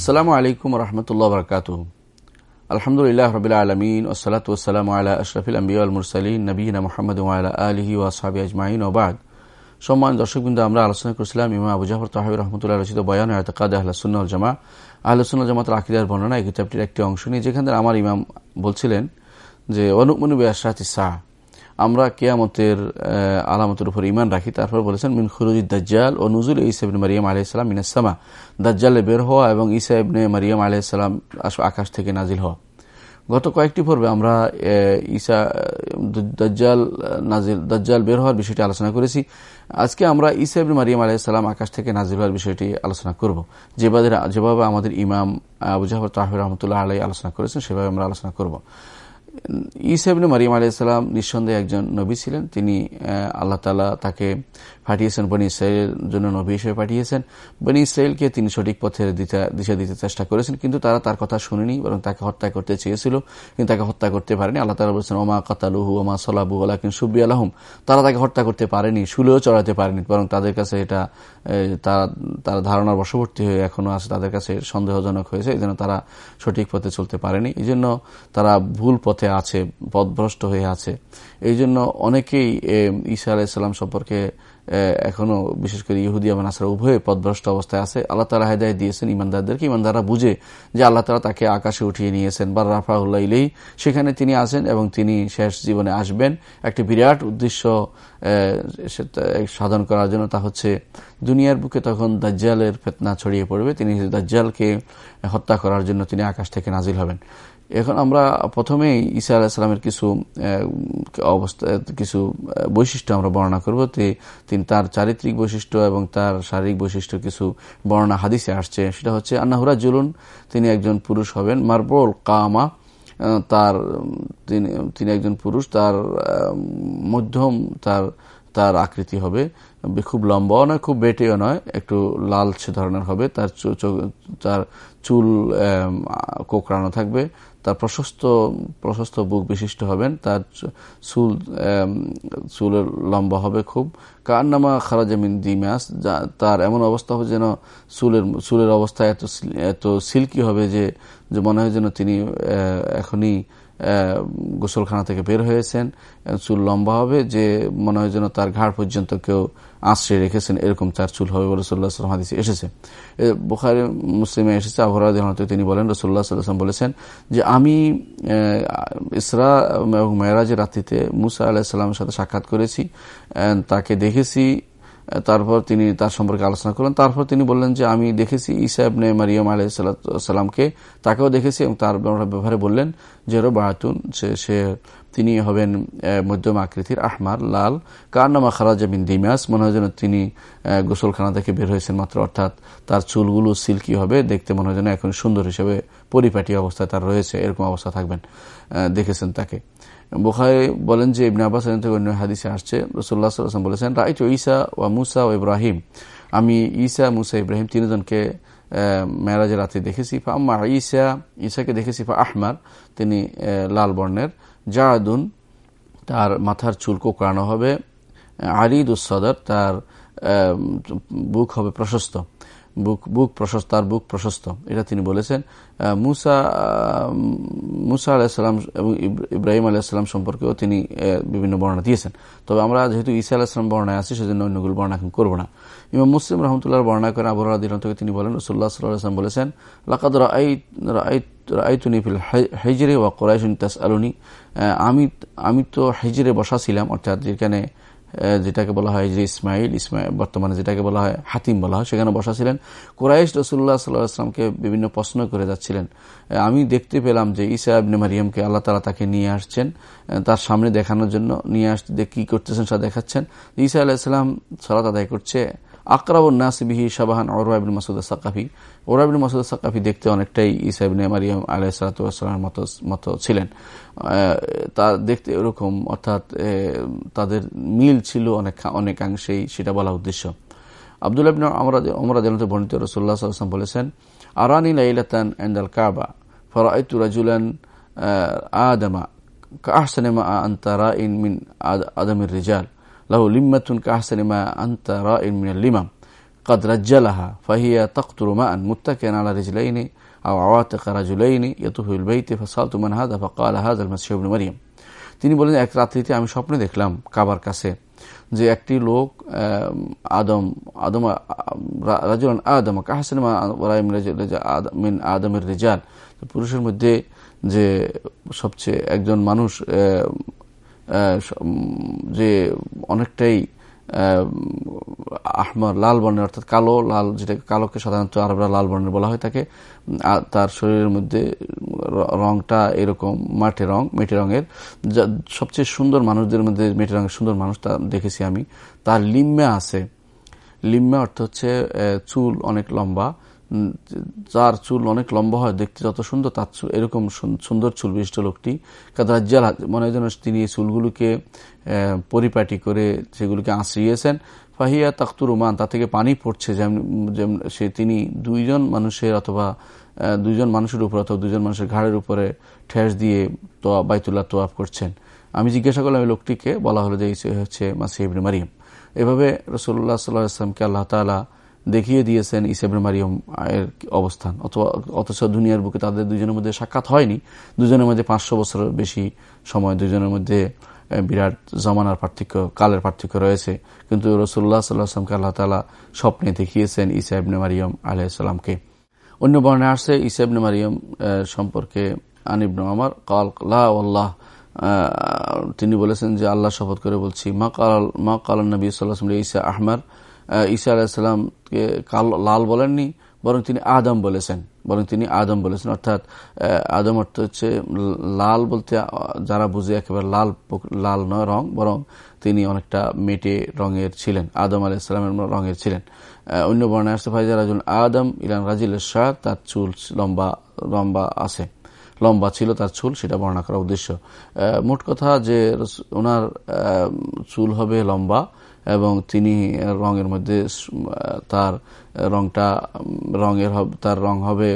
আসসালামু আলাইকুম রহমতুল্লাহ বরকাত আলহামদুলিল্লাহ রবিল আলমিন ওসলাত ওসালাম আল্লাহ আশরফিল আম্বিউল মুরসালিন নবীন মোহাম্মদ আলহি ওয়াসাবি আজমাইন ওবাদ সম্মান দর্শকবৃন্দ, আমরা আলোচনা করেছিলাম ইমা আবু জাফর তাহিব রহমতুল্লাহ রচিত বয়ান এতকাদ আহ্লাসুল্লাহ জামা আহ্লাসুল্লাহ জামাতের আকিদার বর্ণনা এই কিতাবটির একটি অংশ নিয়ে, যেখানে আমার ইমাম বলছিলেন যে অনুমনুবে আশরাতি শাহ আমরা কেয়ামতের আলামতের উপর ইমান রাখি। তারপর বলেছেন, মিন খুরুজি দাজ্জাল ও নজুল ইসাবিন মারিয়াম আলাইসালাম মিনাসামা দাজ্জালে বের হওয়া এবং ইসা মারিয়াম আলাইসালাম আকাশ থেকে নাজিল হওয়া। গত কয়েকটি পর্বে আমরা ইসা দাজ্জাল, নাজিল, দাজ্জাল বের হওয়ার বিষয়টি আলোচনা করেছি। আজকে আমরা ইসা ইবনে মারিয়াম আলাইসালাম আকাশ থেকে নাজিল হওয়ার বিষয়টি আলোচনা করব। যেভাবে যেভাবে আমাদের ইমাম আবু জাফর তাহির রহমতুল্লাহ আলাই আলোচনা করেছেন, সেভাবে আমরা আলোচনা করব। ইসাবিন মারিয়াম আলাইসালাম নিঃসন্দেহে একজন নবী ছিলেন। তিনি আল্লাহ তালা তাকে পাঠিয়েছেন, বনি ইসরায়েলের জন্য নবী হিসেবে পাঠিয়েছেন। বনি ইসরায়েলকে তিনি সঠিক পথের দিশা দিতে চেষ্টা করেছেন, কিন্তু তারা তার কথা শুনেনি, বরং তাকে হত্যা করতে চেয়েছিল। কিন্তু তাকে হত্যা করতে পারেনি। আল্লাহ তালা বলছেন, ওমা কাতালুহু, ওমা সলাবু আলাকিন সুব্বি আলহম তারা তাকে হত্যা করতে পারেনি, শুলেও চড়াতে পারেনি, বরং তাদের কাছে এটা তারা ধারণার বশবর্তী হয়ে এখনও আছে, তাদের কাছে সন্দেহজনক হয়েছে এই জন্য তারা সঠিক পথে চলতে পারেনি। এই জন্য তারা ভুল পথে আছে, পথভ্রষ্ট হয়ে আছে। এই জন্য অনেকেই ঈসা আলাইসাল্লাম সম্পর্কে এখনও বিশেষ করে ইহুদি এবং আসার উভয়ে পদভ্রষ্ট অবস্থায় আছে। আল্লাহ তালা হেদায় দিয়েছেন ইমানদারদেরকে। ইমানদাররা বুঝে যে আল্লাহ তালা তাকে আকাশে উঠিয়ে নিয়েছেন। বা রাফাউল্লাহ ইলেই সেখানে তিনি আছেন এবং তিনি শেষ জীবনে আসবেন। একটি বিরাট উদ্দেশ্য সাধন করার জন্য তা হচ্ছে, দুনিয়ার বুকে তখন দাজ্জালের ফেতনা ছড়িয়ে পড়বে। তিনি দাজ্জালকে হত্যা করার জন্য তিনি আকাশ থেকে নাজিল হবেন। এখন আমরা প্রথমেই ঈসা আলাহিসাল্লামের কিছু অবস্থা, কিছু বৈশিষ্ট্য আমরা বর্ণনা করব। তিনি তার চারিত্রিক বৈশিষ্ট্য এবং তার শারীরিক বৈশিষ্ট্য কিছু বর্ণনা হাদিসে আসছে। সেটা হচ্ছে আন্নাহুরা জুলুন তিনি একজন পুরুষ হবেন। মার্বল কামা তার, তিনি একজন পুরুষ, তার মধ্যম, তার তার আকৃতি হবে। খুব লম্বাও নয়, খুব বেটেও নয়, একটু লালচে ধরনের হবে। তার তার চুল কোকড়ানো থাকবে। তার প্রশস্ত প্রশস্ত বুক বিশিষ্ট হবেন। তার চুল চুলের লম্বা হবে খুব। কার নামা খারাজামিন দিমাস তার এমন অবস্থা হবে যেন চুলের চুলের অবস্থা এত এত সিল্কি হবে যে মনে হয় যেন তিনি এখনই গোসলখানা থেকে বের হয়েছেন। চুল লম্বা হবে যে মনে হয় যেন তার ঘাড় পর্যন্ত কেউ আশ্রয় রেখেছেন, এরকম তার চুল হবে বলে রসুল্লাহ সাল্লাম হাদিসে এসেছে। বোখারি, মুসলিমে এসেছে আবহাওয়া তিনি বলেন, রসুল্লাহ সাল্লাম বলেছেন যে আমি ইসরা এবং মেয়েরাজের রাত্রিতে মুসা আলাহিসাল্লামের সাথে সাক্ষাৎ করেছি তাকে দেখেছি তারপর তিনি তার সম্পর্কে আলোচনা করলেন। তারপর তিনি বললেন যে, আমি দেখেছি ইসা ইবনে মারিয়াম আলাইসাল্লামকে তাকেও দেখেছি এবং তার ব্যাপারে বললেন যে বাহাতুন সে তিনি হবেন মধ্যম আকৃতির আহমার, লাল। কার নামা খারাজা বিন দিমাস। মনে হয় যেন তিনি গোসলখানা থেকে বের হয়েছেন মাত্র। অর্থাৎ তার চুলগুলো সিল্কি হবে। দেখতে মনে হয় যেন এখন সুন্দর হিসেবে পরিপাটি অবস্থায় তার রয়েছে। এরকম অবস্থা থাকবেন দেখেছেন তাকে। বোখায় বলেন যে ইবনে আব্বাস থেকে অন্য হাদিসে আসছে রসুল্লাহ সাল্লাম বলেছেন রাইট ঈসা ও মুসা ও ইব্রাহিম। আমি ঈসা, মুসা, ইব্রাহিম তিনজনকে মেয়ারাজের রাতে দেখেছি। ফা আম্মা ঈসা, ঈসাকে দেখেছি, ফা আহমার, তিনি লাল বর্ণের। জাহাদুন তার মাথার চুল কোকড়ানো হবে। আরিদ উসদর তার বুক হবে প্রশস্ত। বুক বুক প্রশস্ত তার বুক প্রশস্ত। এটা তিনি বলেছেন। মুসা মুসা আলাহিসাল্লাম এবং ইব্রাহিম আলাহিসাল্লাম সম্পর্কেও তিনি বিভিন্ন বর্ণনা দিয়েছেন। তবে আমরা যেহেতু ঈসা আলাহিসাম বর্ণায় আছি, সেজন্য অন্যগুলো বর্ণনা এখন করব না। ইমাম মুসলিম রহমতুল্লাহ বর্ণনা করেন আবহাওয়া দিন থেকে তিনি বলেন রসুল্লাহ সাল্লাম বলেছেন, লাকাদ আইতুনি ফিল হেজরে ওয়া কোরাইশুন তাস আলুনি আমি আমি তো হেজরে বসা ছিলাম, অর্থাৎ যেখানে যেটাকে বলা হয় যে ইসমাইল ইসমাইল, বর্তমানে যেটাকে বলা হয় হাতিম বলা হয়, সেখানে বসা ছিলেন কোরাইশ রসুল্লাহ সাল্লাহ আসলামকে বিভিন্ন প্রশ্ন করে যাচ্ছিলেন। আমি দেখতে পেলাম যে ইসা আবনে মারিয়ামকে আল্লাহ তালা তাকে নিয়ে আসছেন। তার সামনে দেখানোর জন্য নিয়ে আসতে, কি করতেছেন সেটা দেখাচ্ছেন। ইসা আলাহিসাল্লাম সালাত আদায় করছে। আকরাবুল নাসবিহি শাবাহান ওরাবিন মাসুদ সাকাফি ওরাবিন মাসুদ সাকাফি দেখতে অনেকটাই ইসাইবনে মারিয়াম আলাইসালামের মতো মতো ছিলেন। তা দেখতে এরকম, অর্থাৎ তাদের মিল ছিল অনেক, অনেকাংশেই, সেটা বলা উদ্দেশ্য। আবদুল্লাহ আমরা আমরা জানতে বর্ণিত রসুল্লাহ সাল্লাম বলেছেন, আরানি লাইলাতান এন্দাল কাবা ফরাইতু রাজুলান আদমা কাহসানেমা আন্তারা ইন মিন আদমের রিজাল। লাহু লিম্মাতুন কাহসানিমা আন্তা রা ইমিনাল লিমাম قد رجلها فهي تقطر ماء متكئا على رجلين أو عواتق رجلين يطوف البيت فسألت من هذا فقال هذا المسيح ابن مريم তিনি বলেন এক রাত্রিতে আমি স্বপ্নে দেখলাম কাবার কাছে যে একটি লোক আদম আদম রাজুল আদম কাহাসিন মিন আদমের রেজাল পুরুষের মধ্যে যে সবচেয়ে একজন মানুষ যে অনেকটাই আহমর লাল বর্ণের, অর্থাৎ কালো, লাল যেটা কালোকে সাধারণত আরবরা লাল বর্ণের বলা হয় থাকে তার শরীরের মধ্যে রংটা এরকম মাঠে রং মেটে রঙের। সবচেয়ে সুন্দর মানুষদের মধ্যে মেটে রঙের সুন্দর মানুষ তা দেখেছি আমি। তার লিম্মা আছে। লিম্মা অর্থ হচ্ছে চুল অনেক লম্বা যার চুল অনেক লম্বা হয়, দেখতে যত সুন্দর, তার চুল এরকম সুন্দর চুল বিশিষ্ট লোকটি। কাদাজ্জাল মনে হয় যেন তিনি এই চুলগুলোকে পরিপাটি করে সেগুলোকে আঁচড়িয়েছেন। ফাহিয়া তাখতুর রুমান তা থেকে পানি পড়ছে, যেমন সে তিনি দুইজন মানুষের অথবা দুইজন মানুষের উপর অথবা দুজন মানুষের ঘাড়ের উপরে ঠেস দিয়ে তোয়া, বাইতুল্লাহ তোয়াফ করছেন। আমি জিজ্ঞাসা করলাম এই লোকটিকে, বলা হলো যে হচ্ছে মাসিবনে মারিয়াম। এভাবে রসুল্লাহ সাল্লাহ আসলামকে আল্লাহ তালা দেখিয়ে দিয়েছেন ইসেবনে মারিয়ম এর অবস্থান। অথবা অথচ দুনিয়ার বুকে তাদের দুজনের মধ্যে সাক্ষাৎ হয়নি। দুজনের মধ্যে পাঁচশো বছরের বেশি সময়, দুজনের মধ্যে বিরাট জমানার পার্থক্য, কালের পার্থক্য রয়েছে। কিন্তু রসুল্লাহ সাল্লাহামকে আল্লাহ তালা স্বপ্নে দেখিয়েছেন ইসাইবনে মারিয়ম আলাইসাল্লামকে অন্য বর্ণে আসছে ইসাইবনে মারিয়ম সম্পর্কে আনিবন আমার কাল আল্লাহ তিনি বলেছেন যে আল্লাহ শপথ করে বলছি, মা কাল মা কাল নবী সাল্লাহ ইসা আহমার ঈসা আলাহিসাল্লামকে লাল বলেননি, বরং তিনি আদম বলেছেন। বরং তিনি আদম বলেছেন। অর্থাৎ আদম অর্থ হচ্ছে লাল বলতে যারা বুঝে একেবারে লাল লাল নয় রং, বরং তিনি অনেকটা মেটে রঙের ছিলেন। আদম আলাইসালামের রঙের ছিলেন। অন্য বর্ণায় আসতে ভাই যারা আদম ইলান রাজিল শাহ, তার চুল লম্বা লম্বা আছে। লম্বা ছিল তার চুল, সেটা বর্ণনা করার উদ্দেশ্য। মোট কথা যে ওনার চুল হবে লম্বা এবং তিনি রঙের মধ্যে তার রংটা, রঙের তার রং হবে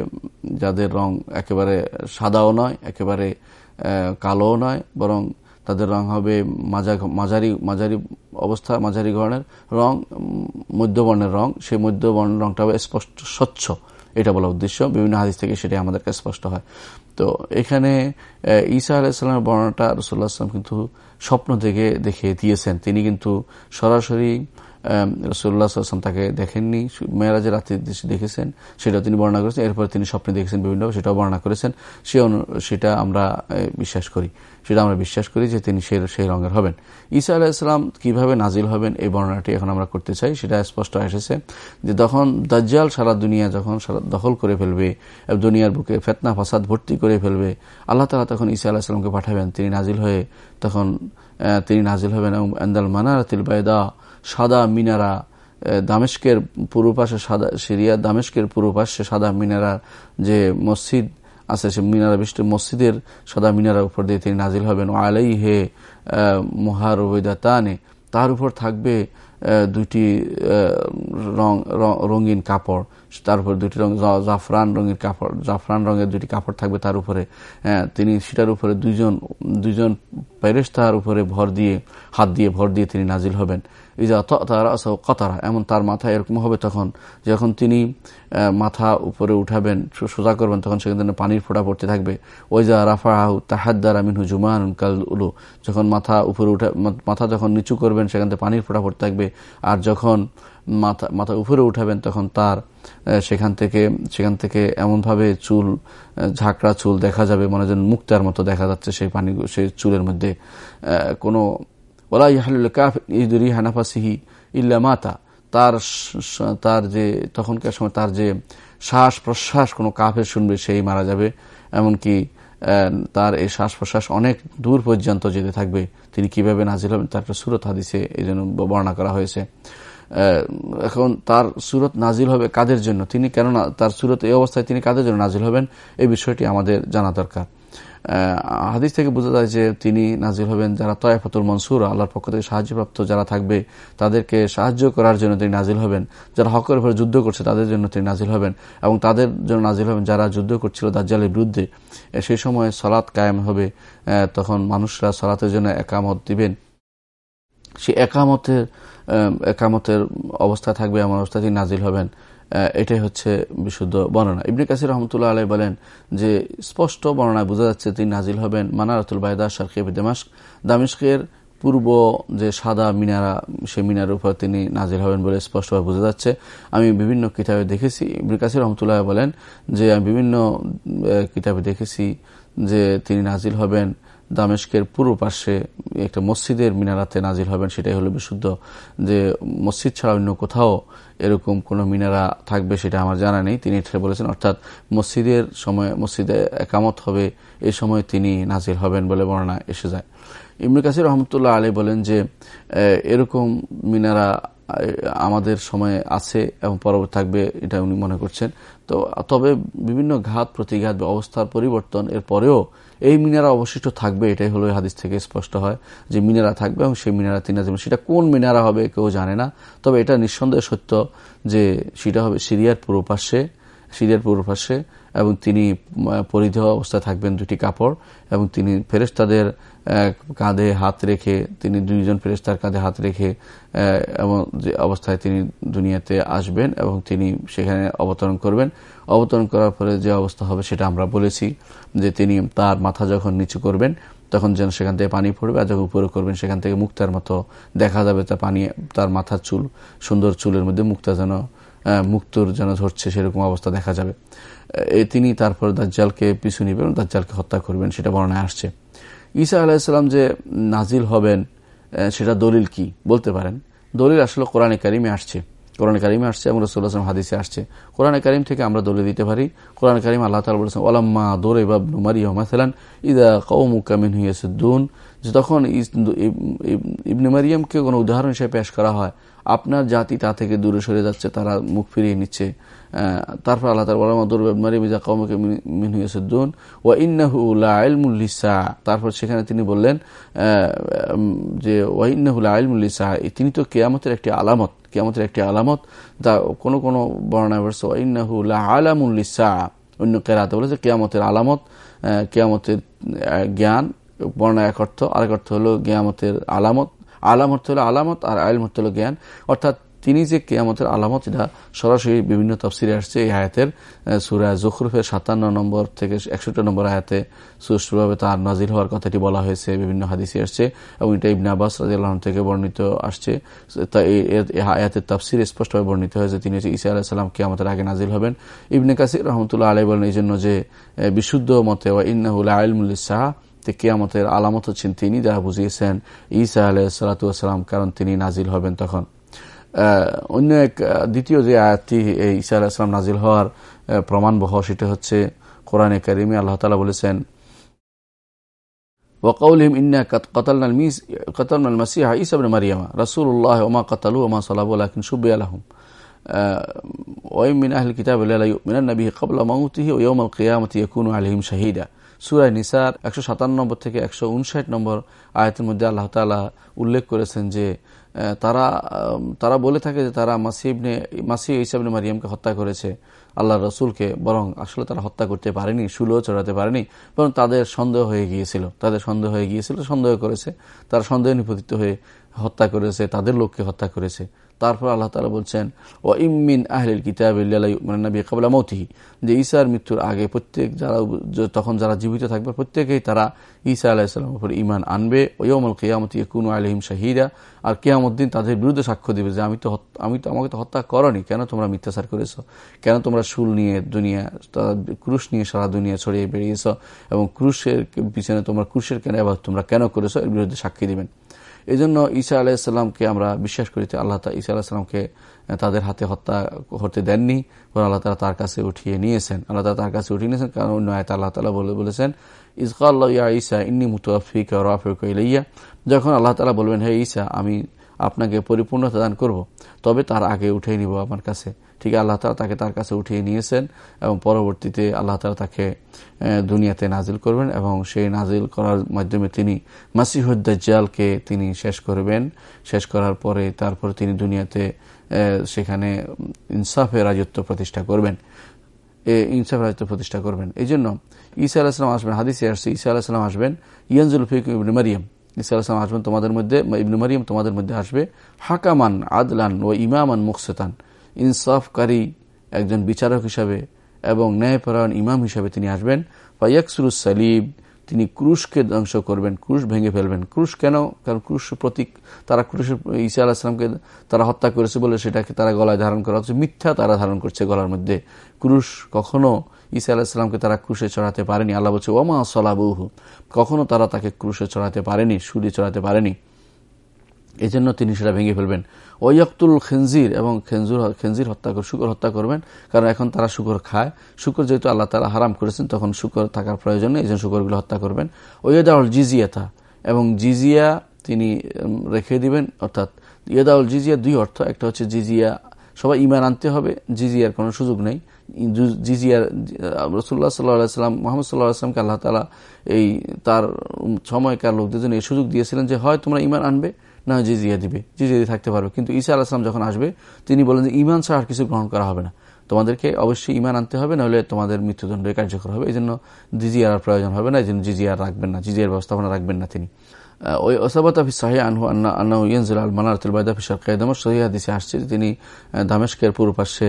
যাদের রং একেবারে সাদাও নয়, একেবারে কালোও নয়, বরং তাদের রং হবে মাঝারি মাঝারি অবস্থা, মাঝারি ধরনের রং মধ্যবর্ণের রং। সেই মধ্যবর্ণের রংটা হবে স্পষ্ট, স্বচ্ছ। এটা বলা উদ্দেশ্য। বিভিন্ন হাদিস থেকে সেটাই আমাদেরকে স্পষ্ট হয়। তো এখানে ঈসা আলাইসাল্লামের বর্ণনাটা রসুল্লাহ আসলাম কিন্তু স্বপ্ন থেকে দেখে দিয়েছেন। তিনি কিন্তু সরাসরি রসুল্লাহ আসলাম তাকে দেখেননি। মেয়েরাজের রাত্রি দেখেছেন সেটা তিনি বর্ণনা করেছেন। এরপর তিনি স্বপ্নে দেখেছেন বিভিন্ন, সেটাও বর্ণনা করেছেন। সে সেটা আমরা বিশ্বাস করি। সেটা আমরা বিশ্বাস করি যে তিনি সে, সেই রঙের হবেন। ঈসা আলাহিসাম কীভাবে নাজিল হবেন এই বর্ণনাটি এখন আমরা করতে চাই, সেটা স্পষ্ট এসেছে যে তখন দাজ্জাল সারা দুনিয়া যখন সারা দখল করে ফেলবে দুনিয়ার বুকে ফেতনা, ফাসাদ ভর্তি করে ফেলবে, আল্লাহ তালা তখন ঈসা আলাহিসামকে পাঠাবেন। তিনি নাজিল হয়ে তখন তিনি নাজিল হবেন এবং আন্দাল মানারাতিল বায়দা সাদা মিনারা দামেশকের পূর্ব পাশে সাদা সিরিয়া দামেশকের পূর্ব পাশে সাদা মিনারা যে মসজিদ আছে, সে মিনারা বিষ্ট মসজিদের সাদা মিনারার উপর দিয়ে তিনি নাজিল হবেন। আলাই হে মহার তানে তার উপর থাকবে দুটি রঙ রঙিন কাপড়। তার উপর দুটি রং জাফরান রঙের কাপড় জাফরান রঙের দুটি কাপড় থাকবে তার উপরে। তিনি সেটার উপরে দুইজন দুইজন তার উপরে ভর দিয়ে, হাত দিয়ে ভর দিয়ে তিনি নাজিল হবেন। ইজা তারা কতারা, এমন তার মাথা এরকম হবে তখন, যখন তিনি মাথা উপরে উঠাবেন সোজা করবেন, তখন সেখান থেকে পানির ফোটা পড়তে থাকবে। ওইজা রাফাহু তাহাদ্দার আমিন হুজুমান কাল উলু, যখন মাথা উপরে উঠা মাথা যখন নিচু করবেন, সেখান থেকে পানির ফোটা পড়তে থাকবে। আর যখন মাথা মাথা উপরে উঠাবেন, তখন তার সেখান থেকে সেখান থেকে এমনভাবে চুল ঝাঁকড়া চুল দেখা যাবে, মনে যেন মুক্তার মতো দেখা যাচ্ছে সেই পানি, সেই চুলের মধ্যে। কোনো ওলা ইহালুল কাফ ইদুরি হানাফাসিহি ইল্লা মাতা। তার তার যে, তখনকার সময় তার যে শ্বাস প্রশ্বাস কোনো কাফের শুনবে, সেই মারা যাবে। এমনকি তার এই শ্বাস প্রশ্বাস অনেক দূর পর্যন্ত যেতে থাকবে। তিনি কীভাবে নাজিল হবেন, তার একটা সুরত হাদিসে এই জন্য বর্ণনা করা হয়েছে। এখন তার সুরত নাজিল হবে কাদের জন্য? তিনি কেননা তার সুরত এই অবস্থায় তিনি কাদের জন্য নাজিল হবেন? এই বিষয়টি আমাদের জানা দরকার। হাদিস থেকে বোঝা যায় যে তিনি নাজিল হবেন যারা তয়ফাতুল মনসুর, আল্লাহর পক্ষ থেকে সাহায্যপ্রাপ্ত যারা থাকবে, তাদেরকে সাহায্য করার জন্য তিনি নাজিল হবেন। যারা হকের উপরে যুদ্ধ করছে, তাদের জন্য তিনি নাজিল হবেন। এবং তাদের জন্য নাজিল হবেন যারা যুদ্ধ করছিল দাজ্জালের বিরুদ্ধে। সেই সময় সলাৎ কায়েম হবে তখন মানুষরা সলাতের জন্য একামত দিবেন। সে একামতের একামতের অবস্থা থাকবে, এমন অবস্থাতেই নাজিল হবেন এটাই হচ্ছে বিশুদ্ধ বর্ণনা। ইবনে কাসির রহমতুল্লাহ আলাই বলেন যে, স্পষ্ট বর্ণনায় বোঝা যাচ্ছে তিনি নাজিল হবেন মানারাতুল বায়দা শারকিব দেমাস্ক দামিস্কের পূর্ব যে সাদা মিনারা, সে মিনার উপর তিনি নাজিল হবেন বলে স্পষ্টভাবে বোঝা যাচ্ছে। আমি বিভিন্ন কিতাবে দেখেছি, ইবনে কাসির রহমতুল্লাহ বলেন যে, আমি বিভিন্ন কিতাবে দেখেছি যে তিনি নাজিল হবেন দামেশকের পূর্ব পার্শ্বে একটা মসজিদের মিনারাতে নাজিল হবেন, সেটাই হলো বিশুদ্ধ। যে মসজিদ ছাড়া অন্য কোথাও এরকম কোন মিনারা থাকবে, সেটা আমার জানা নেই, তিনি এটা বলেছেন। অর্থাৎ মসজিদের সময়, মসজিদে একামত হবে এই সময় তিনি নাজিল হবেন বলে বর্ণনা এসে যায়। ইমরু কাসির রহমতুল্লাহ আলী বলেন যে এরকম মিনারা আমাদের সময়ে আছে এবং পরবর্তী থাকবে, এটা উনি মনে করছেন। তো, তবে বিভিন্ন ঘাত, প্রতিঘাত অবস্থার পরিবর্তন এর পরেও এই মিনারা অবশিষ্ট থাকবে, এটাই হলো হাদিস থেকে স্পষ্ট হয় যে মিনারা থাকবে এবং সেই মিনারা তিনি যাবেন সেটা কোন মিনারা হবে কেউ জানে না, তবে এটা নিঃসন্দেহ সত্য যে সেটা হবে সিরিয়ার পূর্ব পাশে সিরিয়ার পূর্ব পাশে এবং তিনি পরিধেয় অবস্থায় থাকবেন দুটি কাপড় এবং তিনি ফেরেস্তাদের কাঁধে হাত রেখে, তিনি দুইজন ফেরেস্তার কাঁধে হাত রেখে এবং যে অবস্থায় তিনি দুনিয়াতে আসবেন এবং তিনি সেখানে অবতরণ করবেন। অবতরণ করার পরে যে অবস্থা হবে সেটা আমরা বলেছি যে তিনি তার মাথা যখন নিচু করবেন, তখন যেন সেখান থেকে পানি পড়বে আর যখন উপরে করবেন, সেখান থেকে মুক্তার মতো দেখা যাবে তা পানি, তার মাথার চুল, সুন্দর চুলের মধ্যে মুক্তা যেন মুক্তর যেন ধরছে সেরকম অবস্থা দেখা যাবে। তিনি তারপর দাজ্জালকে পিছু নিবেন, দাজ্জালকে হত্যা করবেন, সেটা বর্ণায় আসছে। ঈসা আলাহিসাল্লাম যে নাজিল হবেন সেটা দলিল কি? বলতে পারেন। দলিল আসলে কোরআনে কারিমে আসছে। কোরআন কারিমে আসছে এবং রসুল্লাহাম হাদিসে আসছে। কোরআন কারিম থেকে আমরা দলিল দিতে পারি। কোরআন কারিম আল্লাহ তালা বলেছেন ওলাম্মা দোরে বাবনু মারিয়া মাসালান ইদা কৌমুকামিন হুইয়াসুদ্দুন যে তখন ইবনে মারিয়ামকে কোনো উদাহরণ হিসেবে পেশ করা হয়। আপনার জাতি তা থেকে দূরে সরে যাচ্ছে, তারা মুখ ফিরিয়ে নিচ্ছে। তারপর আল্লাহ মিনহুসুদ্দুন ও ইন্নাহুল্লাহমুল্লিসা তারপর সেখানে তিনি বললেন যে ওয়াইন্নাহুল্লাহ আলমুল্লিসা তিনি তো কেয়ামতের একটি আলামত, কেয়ামতের একটি আলামত তা কোনো কোনো বর্ণায় বলছে ওয়াইন্নাহুল্লাহ আলামুল্লিসা অন্য কেরাতে বলেছে, কেয়ামতের আলামত কেয়ামতের জ্ঞান বর্ণা এক অর্থ, আরেক অর্থ হলো, কেয়ামতের আলামত আলাম অর্থ হলো আলামত আর অর্থ হলো জ্ঞান। অর্থাৎ তিনি যে কেয়ামতের আলামত, এটা সরাসরি বিভিন্ন তফসিরে আসছে। এই আয়াতের সুরা জখরুফের সাতান্ন নম্বর থেকে একষট্টি নম্বর আয়াতে সুষ্ঠুভাবে তার নাজির হওয়ার কথাটি বলা হয়েছে, বিভিন্ন হাদিসে আসছে। এবং এটা ইবনে আব্বাস রাজিয়াল্লাহ থেকে বর্ণিত আসছে। তা আয়াতের তফসির স্পষ্টভাবে বর্ণিত হয়েছে তিনি হচ্ছে ইসা আলাহিসাল্লাম কেয়ামতের আগে নাজিল হবেন। ইবনে কাসির রহমতুল্লাহ আলাই বলেন এই জন্য যে বিশুদ্ধ মতে, ওয়া ইন্নাহুল আলমুল্লি শাহ কেয়ামতের আলামত হচ্ছেন তিনি যারা বুঝিয়েছেন ঈসা আলাহ সালাতাম কারণ তিনি নাজিল হবেন তখন অন্য এক দ্বিতীয় যে আয়াতটি ঈসা আলাহিসাম নাজিল হওয়ার প্রমাণ বহ সেটা হচ্ছে কোরআনে কারিমে আল্লাহ তালা বলেছেন وقولهم إنا قتلنا الميس قتلنا المسيح عيسى بن مريم رسول الله وما قتلوه وما صلبوه لكن شبه لهم وإن من أهل الكتاب لا يؤمنن به قبل موته ويوم القيامة يكون عليهم شهيدا সুরায় নিসার একশো সাতান্ন নম্বর থেকে একশো উনষাট নম্বর আয়তের মধ্যে আল্লাহ তালা উল্লেখ করেছেন যে তারা তারা বলে থাকে যে তারা মাসিবনে মাসি ইসাবনে মারিয়ামকে হত্যা করেছে। আল্লাহ রসুলকে বরং আসলে তারা হত্যা করতে পারেনি সুলো চড়াতে পারেনি, বরং তাদের সন্দেহ হয়ে গিয়েছিল। তাদের সন্দেহ হয়ে গিয়েছিল, সন্দেহ করেছে। তারা সন্দেহ নিপতিত হয়ে হত্যা করেছে, তাদের লোককে হত্যা করেছে। তারপর আল্লাহ তালা বলছেন ও ইমিন আহলিল কিতাব কাবলা মৌতিহি যে ঈসার মৃত্যুর আগে প্রত্যেক যারা তখন যারা জীবিত থাকবে প্রত্যেকেই তারা ঈসা আলাহিসাল্লামের উপর ইমান আনবে। ওয়মল কেয়ামতি কুনু আলহিম শাহিদা। আর কেয়ামুদ্দিন তাদের বিরুদ্ধে সাক্ষ্য দিবে যে, আমি তো আমি তো আমাকে তো হত্যা করনি। কেন তোমরা মিথ্যাচার করেছ? কেন তোমরা শুল নিয়ে দুনিয়া ক্রুশ নিয়ে সারা দুনিয়া ছড়িয়ে বেরিয়েছ এবং ক্রুশের পিছনে তোমরা ক্রুশের কেন এবার তোমরা কেন করেছ? এর বিরুদ্ধে সাক্ষী দিবেন। এই জন্য ঈসা আলাহিসাল্লামকে আমরা বিশ্বাস করি আল্লাহ ঈসা আলাহিসাল্লামকে তাদের হাতে হত্যা করতে দেননি। আল্লাহ তালা তার কাছে উঠিয়ে নিয়েছেন। আল্লাহ তালা তার কাছে উঠিয়ে নিয়েছেন কারণ অন্য আয়তা আল্লাহ তালা বলে বলেছেন ইসকাল্লা ঈসা ইন্নি মুতাফিক রাফিক ইয়া যখন আল্লাহ তালা বলবেন, হে ঈসা, আমি আপনাকে পরিপূর্ণতা দান করব। তবে তার আগে উঠে নিব আমার কাছে। ঠিক আল্লাহ তালা তাকে তার কাছে উঠিয়ে নিয়েছেন এবং পরবর্তীতে আল্লাহ তালা তাকে দুনিয়াতে নাজিল করবেন এবং সেই নাজিল করার মাধ্যমে তিনি মাসিহুদ্দাজ্জালকে তিনি শেষ করবেন। শেষ করার পরে তারপর তিনি দুনিয়াতে সেখানে ইনসাফের রাজত্ব প্রতিষ্ঠা করবেন। ইনসাফ রাজত্ব প্রতিষ্ঠা করবেন। এই জন্য ঈসা আলাহিসাম আসবেন, হাদিসে আসছে, ঈসা আলাহিসাম আসবেন, ইয়ানজুল ফিক মারিয়াম। ইসা আলাহিসাম আসবেন তোমাদের মধ্যে, ইবনু মারিয়াম তোমাদের মধ্যে আসবে হাকামান, আদলান ও ইমামান মুখসেতান। ইনসাফকারী একজন বিচারক হিসাবে এবং ন্যায়পরায়ণ ইমাম হিসাবে তিনি আসবেন ফাইয়াকসুরুস সালিব তিনি ক্রুশকে ধ্বংস করবেন, ক্রুশ ভেঙে ফেলবেন। ক্রুশ কেন? কারণ ক্রুশ প্রতীক, তারা ক্রুশের, ঈসা ইসলামকে তারা হত্যা করেছে বলে সেটাকে তারা গলায় ধারণ করা হচ্ছে। মিথ্যা তারা ধারণ করছে গলার মধ্যে। ক্রুশ কখনো ঈসা ইসলামকে তারা ক্রুশে চড়াতে পারেনি। আল্লাহ বলছে ওমা সলাবহু। কখনো তারা তাকে ক্রুশে চড়াতে পারেনি সুরে চড়াতে পারেনি। এই জন্য তিনি সেটা ভেঙে ফেলবেন। ওয়াক্তুল খেনজির এবং খেনজুর, খেনজির হত্যা করে, শুকর হত্যা করবেন, কারণ এখন তারা শুকর খায়। শুকর যেহেতু আল্লাহ তালা হারাম করেছেন, তখন শুকর থাকার প্রয়োজনে এই জন্য শুকরগুলো হত্যা করবেন। ওয়েদাউল জিজিয়াতা, এবং জিজিয়া তিনি রেখে দিবেন, অর্থাৎ ইয়েদাউল জিজিয়া দুই অর্থ, একটা হচ্ছে জিজিয়া, সবাই ইমান আনতে হবে, জিজিয়ার কোনো সুযোগ নেই। জিজিয়ার রসুল্লাহ সাল্লাহ সাল্লাম, মোহাম্মদ সাল্লাহ আসলামকে আল্লাহ তালা এই, তার সময়কার লোকদের জন্য এই সুযোগ দিয়েছিলেন যে হয় তোমরা ইমান আনবে না জিজিয়া দিবে। জিজিয়া দিয়ে থাকতে পারবে। কিন্তু ঈসা আলাহিসাম যখন আসবে, তিনি বলেন যে ইমান ছাড়া আর কিছু গ্রহণ করা হবে না। তোমাদেরকে অবশ্যই ইমান আনতে হবে, নাহলে তোমাদের মৃত্যুদণ্ড কার্যকর হবে। এই জন্য জিজিয়ার প্রয়োজন হবে না। এই জন্য জিজিয়ার রাখবেন না। জিজিয়ার ব্যবস্থাপনা রাখবেন না তিনি। ওসাবাত ফি সাহি আনহু আন্না আন্না ইয়নজুল আল মানারতুল বাইদা ফি শারকায়ে দামাস সহি হাদিসে আসছে তিনি দামেশকের পূর্ব পাশে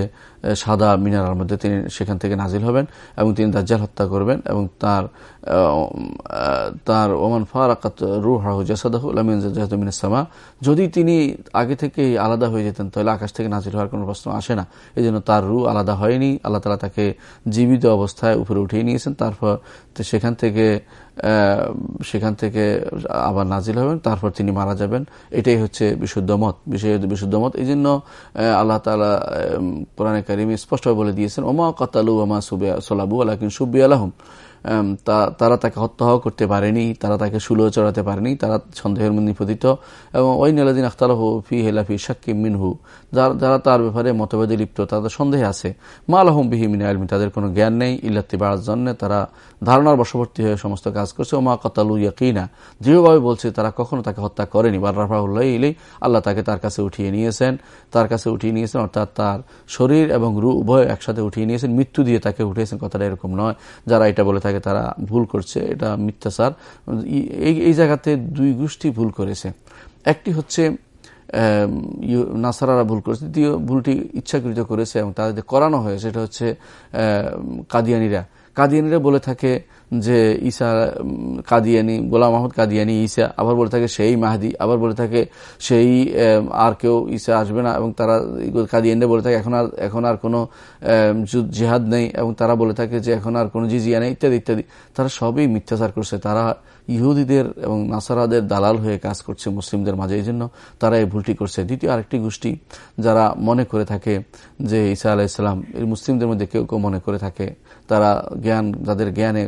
সাদা মিনারার মধ্যে তিনি সেখান থেকে নাজিল হবেন এবং তিনি দাজ্জাল হত্যা করবেন এবং তার তার ওমান ফারাকাত রুহাহু জাসাদাহু লামিন জাহাতুমিন সামা। যদি তিনি আগে থেকে আলাদা হয়ে যেতেন, তাহলে আকাশ থেকে নাজিল হওয়ার কোনো প্রশ্ন আসে না। এই জন্য তার রু আলাদা হয়নি। আল্লাহ তালা তাকে জীবিত অবস্থায় উপরে উঠিয়ে নিয়েছেন। তারপর সেখান থেকে সেখান থেকে আবার নাজিল হবেন, তারপর তিনি মারা যাবেন। এটাই হচ্ছে বিশুদ্ধ মত, বিশেষ বিশুদ্ধ মত। এই জন্য আল্লাহ তালা কোরআনে কারিমি স্পষ্টভাবে বলে দিয়েছেন, ওমা কাতালু ওমা সুবে সোলাবু আলাকিন সুব্বি আলহম তারা তাকে হত্যাও করতে পারেনি, তারা তাকে সুলো চড়াতে পারেনি, তারা সন্দেহের মধ্যে নিপতিত। এবং ওই নেলাদিন আখতালহ ফি হেলাফি সাক্কিম মিনহু, যারা তার ব্যাপারে মতভেদে লিপ্ত, তাদের সন্দেহে আছে। মা আলহম বিহি আলমি তাদের কোনো জ্ঞান নেই ইল্লাত্তি বাড়ার জন্য তারা ধারণার বশবর্তী হয়ে সমস্ত কাজ করছে। ও মা কতালু ইয়াকিনা, দৃঢ়ভাবে বলছে তারা কখনো তাকে হত্যা করেনি। বার্রাফাউল্লাহ ইলেই আল্লাহ তাকে তার কাছে উঠিয়ে নিয়েছেন, তার কাছে উঠিয়ে নিয়েছেন, অর্থাৎ তার শরীর এবং রু উভয় একসাথে উঠিয়ে নিয়েছেন, মৃত্যু দিয়ে তাকে উঠিয়েছেন। কথাটা এরকম নয়। যারা এটা বলে থাকে তারা ভুল করছে, এটা মিথ্যাচার। এই জায়গাতে দুই গোষ্ঠী ভুল করেছে। একটি হচ্ছে নাসারারা ভুল করেছে, দ্বিতীয় ভুলটি ইচ্ছাকৃত করেছে এবং তাদের করানো হয়েছে, সেটা হচ্ছে কাদিয়ানিরা। কাদিয়ানিরা বলে থাকে যে ঈসা কাদিয়ানি, গোলাম মাহমুদ কাদিয়ানি, ঈসা আবার বলে থাকে সেই মাহাদি, আবার বলে থাকে সেই আর কেউ ঈসা আসবে না এবং তারা কাদিয়ানিরা বলে থাকে এখন আর এখন আর কোনো জেহাদ নেই এবং তারা বলে থাকে যে এখন আর কোনো জিজিয়া নেই, ইত্যাদি ইত্যাদি। তারা সবই মিথ্যাচার করছে। তারা ইহুদিদের এবং নাসারাদের দালাল হয়ে কাজ করছে মুসলিমদের মাঝে এই জন্য তারা এই ভুলটি করছে। দ্বিতীয় আরেকটি গোষ্ঠী যারা মনে করে থাকে যে ঈসা আলাহিসাল্লাম এই মুসলিমদের মধ্যে কেউ কেউ মনে করে থাকে। তারা জ্ঞান, যাদের জ্ঞানে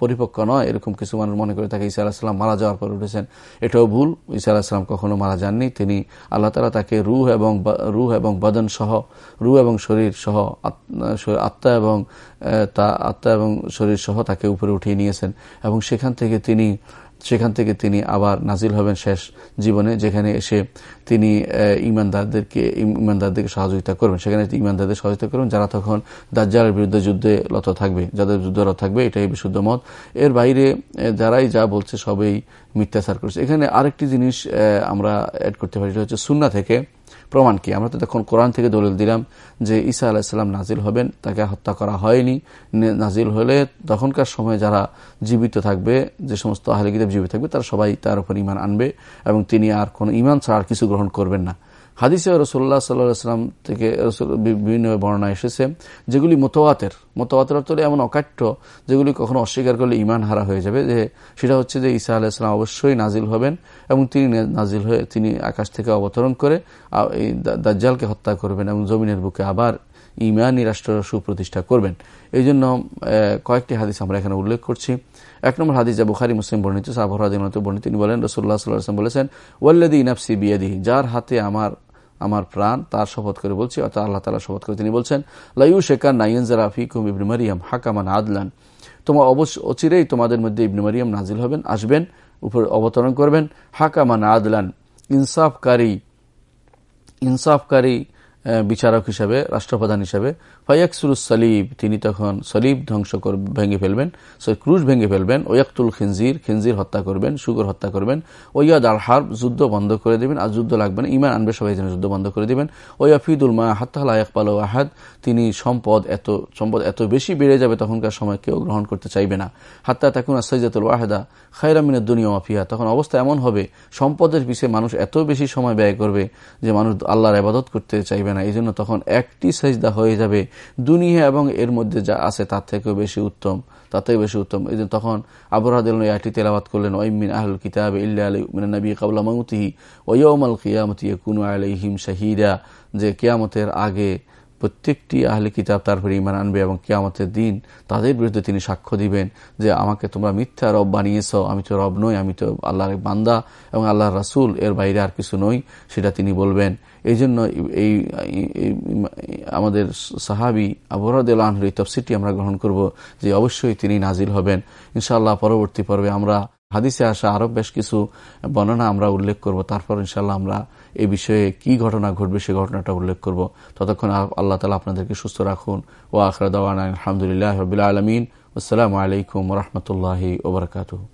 পরিপক্ক নয়, এরকম কিছু মানুষ মনে করে থাকে, ঈসা আলাহিসাল্লাম মারা যাওয়ার পর উঠেছেন। এটাও ভুল, ঈসা আলাহিসাল্লাম কখনো মারা যাননি। তিনি আল্লাহ তালা তাকে রুহ এবং রুহ এবং বদন সহ, রুহ এবং শরীর সহ আত্মা এবং তা আত্মা এবং শরীর সহ তাকে উপরে উঠিয়ে নিয়েছেন এবং সেখান থেকে তিনি, সেখান থেকে তিনি আবার নাজিল হবেন শেষ জীবনে, যেখানে এসে তিনি ইমানদারদেরকে ইমানদারদেরকে সহযোগিতা করবেন। সেখানে ইমানদারদের সহযোগিতা করবেন যারা তখন দাজ্জালের বিরুদ্ধে যুদ্ধে লত থাকবে, যাদের যুদ্ধরত থাকবে, এটাই বিশুদ্ধ মত। এর বাইরে যারাই যা বলছে সবই মিথ্যাচার করছে। এখানে আরেকটি জিনিস আমরা অ্যাড করতে পারি হচ্ছে সুন্না থেকে প্রমাণ কি? আমরা তো তখন কোরআন থেকে দলিল দিলাম যে ঈসা আলাহিসাল্লাম নাজিল হবেন, তাকে হত্যা করা হয়নি। নাজিল হলে তখনকার সময়ে যারা জীবিত থাকবে, যে সমস্ত আহলে জীবিত থাকবে, তারা সবাই তার উপর ইমান আনবে এবং তিনি আর কোনো ইমান ছাড়া আর কিছু গ্রহণ করবেন না। হাদিসে রসোল্লা সাল্লাম থেকে বিভিন্ন বর্ণনা এসেছে, যেগুলি মোতোয়াতের মোতোয়াতের অর্থ এমন অকাট্য যেগুলি কখনো অস্বীকার করলে ইমান হারা হয়ে যাবে। যে সেটা হচ্ছে যে ঈসা আলাহিসাম অবশ্যই নাজিল হবেন এবং তিনি নাজিল হয়ে তিনি আকাশ থেকে অবতরণ করে এই দাজ্জালকে হত্যা করবেন এবং জমিনের বুকে আবার ইমানি রাষ্ট্র সুপ্রতিষ্ঠা করবেন। এই জন্য কয়েকটি হাদিস আমরা এখানে উল্লেখ করছি। এক নম্বর হাদিস যা বুখারি, মুসলিম বর্ণিত সাবরাদিন বর্ণিত। তিনি বলেন রসুল্লাহ বলেছেন ওয়াল্লাদি ইনাফসি বিয়াদিহি যার হাতে আমার আমার প্রাণ, তার শপথ করে বলছি, অর্থাৎ আল্লাহ তালা শপথ করে তিনি বলছেন, লাইউ শেখার নাইনজারা ফিকুম ইবনু মারিয়াম হাকামান আদলান। তোমার অবশ্য অচিরেই তোমাদের মধ্যে ইবনু মারিয়াম নাজিল হবেন, আসবেন, উপর অবতরণ করবেন। হাকামান আদলান, ইনসাফকারী ইনসাফকারী বিচারক হিসাবে, রাষ্ট্রপ্রধান হিসাবে। ফাইয়াকসুরুস সলিব, তিনি তখন সলিব ধ্বংস ভেঙে ফেলবেন ক্রুশ ভেঙে ফেলবেন, ওয়াক্তুল খিনজির খিনজির হত্যা করবেন, সুগর হত্যা করবেন, ওয়াদ আল হার্ব যুদ্ধ বন্ধ করে দেবেন, আর যুদ্ধ লাগবে না ইমান আনবে, সবাই যেন যুদ্ধ বন্ধ করে দেবেন। ওয়াফিদুল মা হাত্তাল আয়াকপাল আহাদ, তিনি সম্পদ এত সম্পদ এত বেশি বেড়ে যাবে তখনকার সময় কেউ গ্রহণ করতে চাইবে না। হাত্তা তাকুন সৈজাতুল ওয়াহেদা খায়রামিনের দুনিয়া মাফিয়া তখন অবস্থা এমন হবে, সম্পদের পিছিয়ে মানুষ এত বেশি সময় ব্যয় করবে যে মানুষ আল্লাহর আবাদত করতে চাইবে না এই জন্য তখন একটি সেজদা হয়ে যাবে দুনিয়া এবং এর মধ্যে যা আছে তার থেকেও বেশি উত্তম তাতেও বেশি উত্তম। এই জন্য তখন আবরাদিল আয়াটি তেলাবাত করলেন ওইমিন আহুল কিতাব ইল্লা নবী কাবুল্লা মৌতিহি ওয়মাল কিয়ামতি কুনু আলহিম শাহিদা যে কিয়ামতের আগে প্রত্যেকটি আহলে কিতাব তারপরে ইমান আনবে এবং কেয়ামতের দিন তাদের বিরুদ্ধে তিনি সাক্ষ্য দিবেন যে আমাকে তোমরা মিথ্যা রব বানিয়েছ, আমি তো রব নই, আমি তো আল্লাহর বান্দা এবং আল্লাহ রাসুল, এর বাইরে আর কিছু নই, সেটা তিনি বলবেন। এই জন্য এই, আমাদের সাহাবি এই তফসিটি আমরা গ্রহণ করব যে অবশ্যই তিনি নাজিল হবেন। ইনশাআল্লাহ পরবর্তী পর্বে আমরা হাদিসে আসা আরও বেশ কিছু বর্ণনা আমরা উল্লেখ করব। তারপর ইনশাল্লাহ আমরা এই বিষয়ে কি ঘটনা ঘটবে সে ঘটনাটা উল্লেখ করব। ততক্ষণ আল্লাহ তালা আপনাদেরকে সুস্থ রাখুন। ও আখরাদ আলহামদুলিল্লাহ রবিল আলমিন। আসসালামু আলাইকুম রহমতুল্লাহ ওবরাকাতু